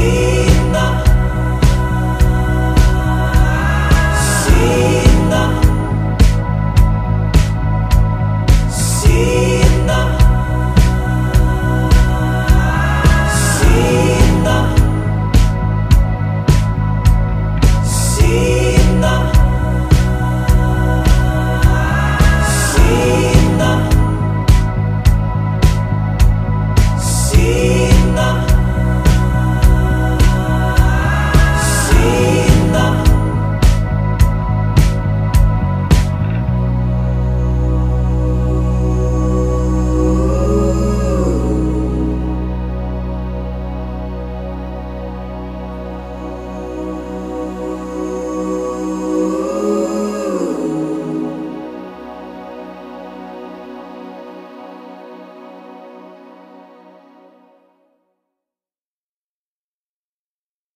see.